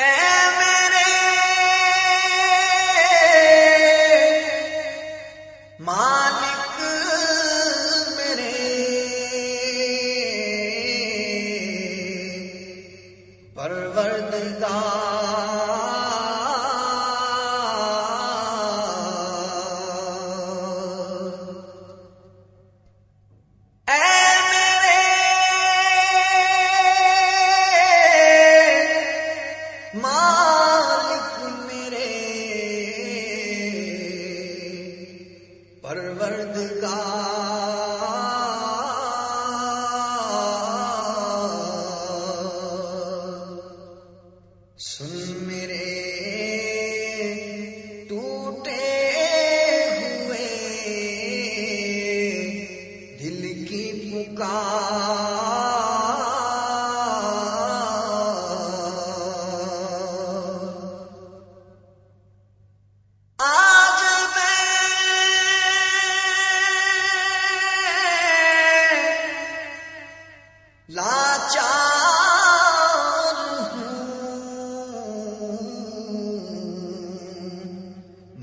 Eh!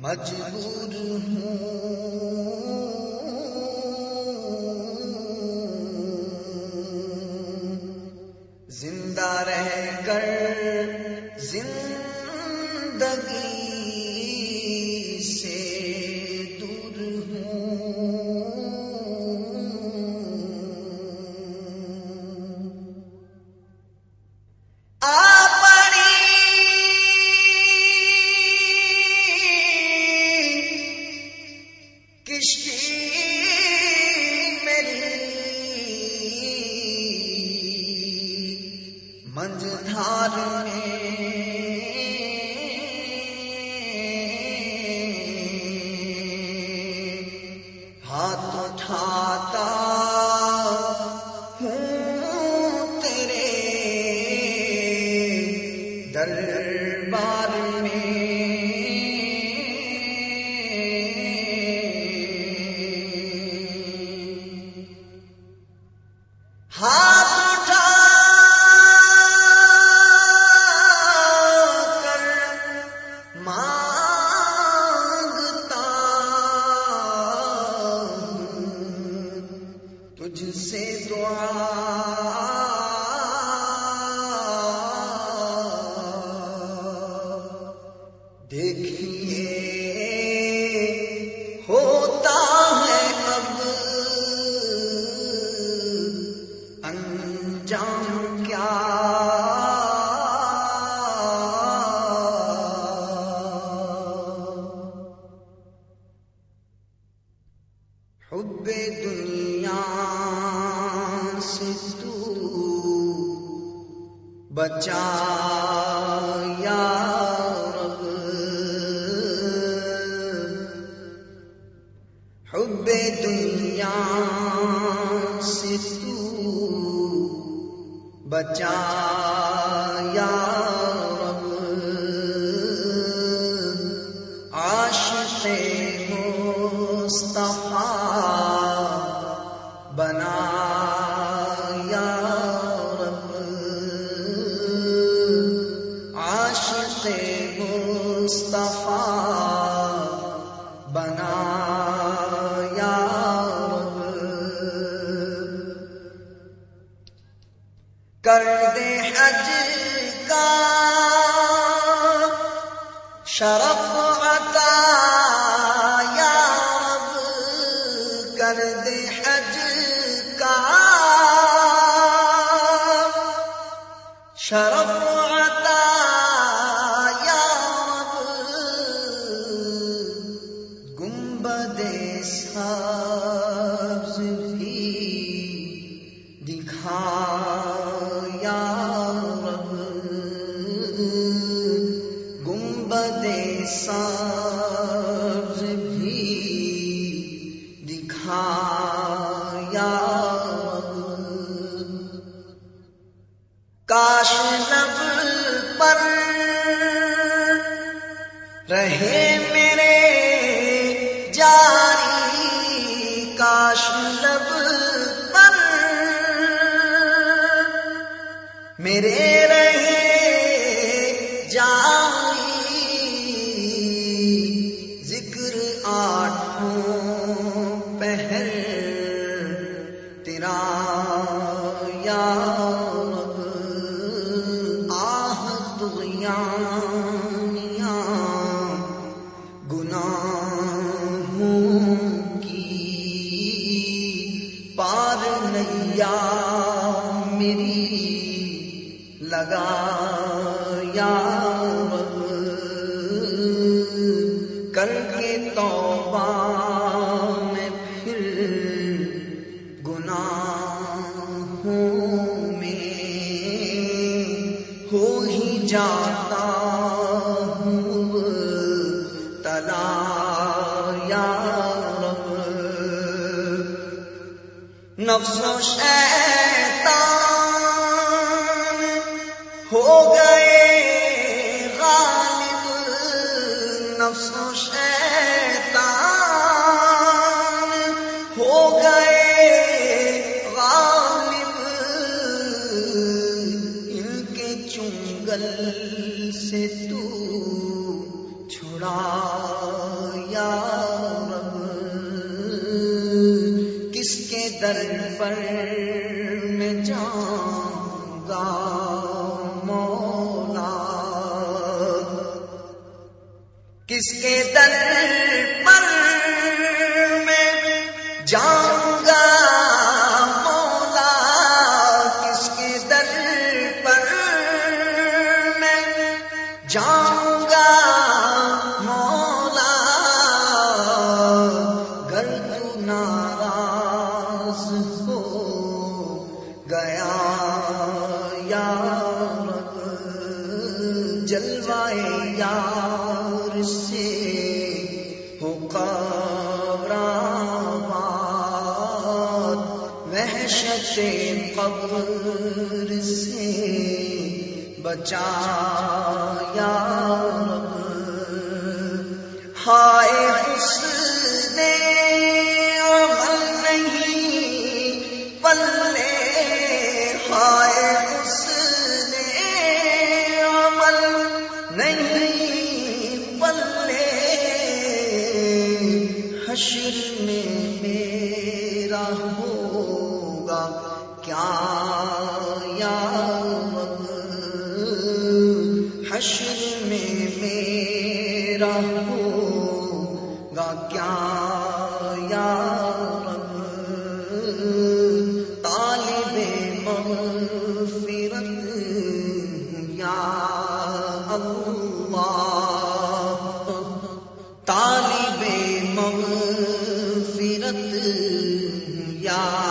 مجبور ہوں۔ بچا یا رب حب دنیا سے تو بچا یا کر دے حج کا شرف کاش لب پر رہے میرے جاری، کاش لب پر میرے رہے جاری۔ ذکر آٹھوں پہل تیرا کر کے توبہ میں پھر گناہوں میں ہو ہی جاتا ہوں۔ تلا یا رب، نفس و شیطان کس کے در پر میں جاؤں گا۔ مولا، کس کے در پر میں جاؤں گا؟ مولا، گر تو ناراض ہو گیا۔ یا جلوائے یار قبر سے بچایا حشر میں میرا ہوگا کیا یا رب؟ طالب مغفرت یا اللہ؟ طالب مغفرت ٹھکرا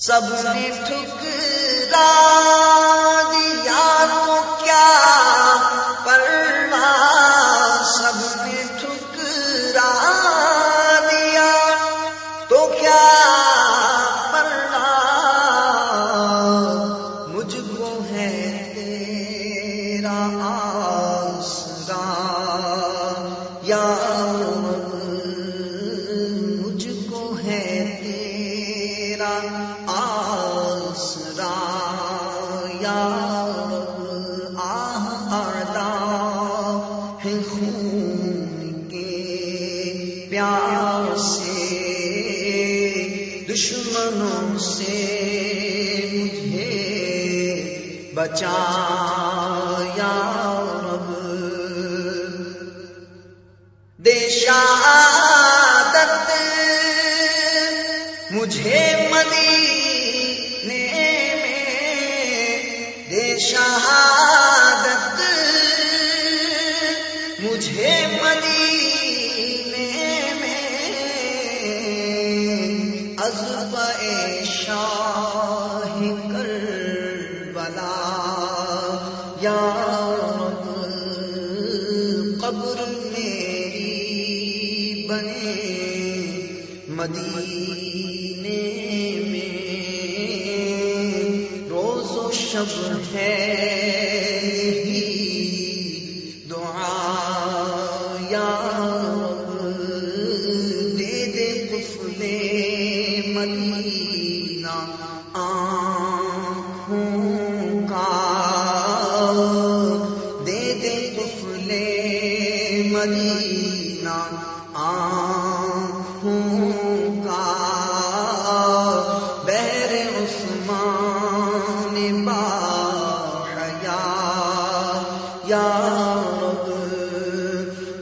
سب نے ٹھکرا آدا ہے خون کے پیار سے، دشمنوں سے مجھے بچا، یا شہادت مجھے مدینے میں، دے مدینے میں روز و شب ہے۔ مدینہ آنکھوں کا بیر عثمان با حیا یا رب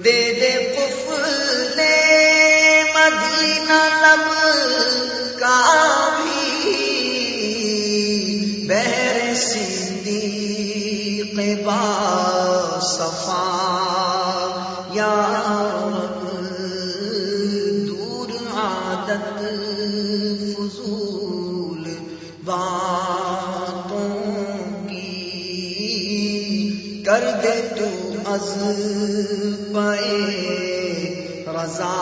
دے دے کفل مدینہ لب کا بھی بہر صدیق با صفا ناز پائے رضا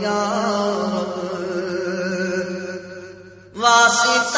یا رب واسطہ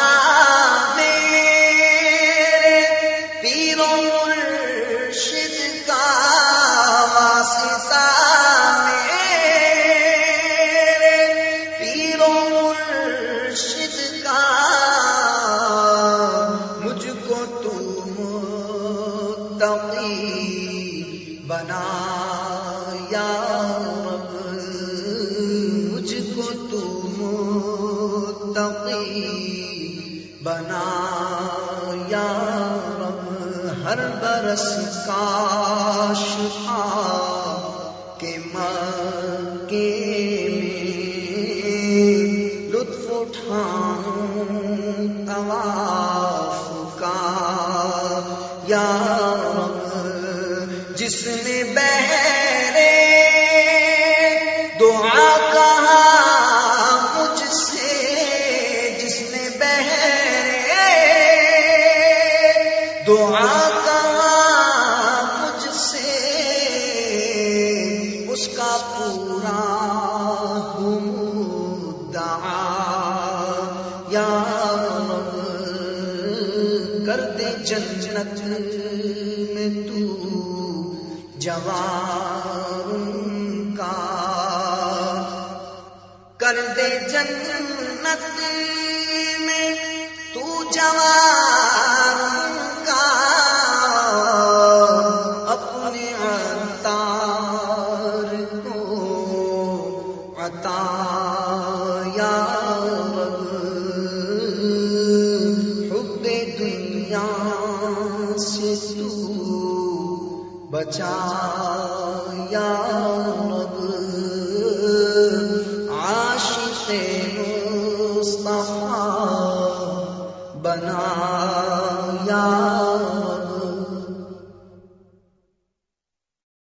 برس کاش آ کے مکے میں لطف اٹھاؤں، طواف کا یا رب، جس نے بہرے جنت میں تو جوان کا۔ کر دے جنت میں تو جوان کا۔ اپنے عطار کو عطا یا بچا یا رب عاشق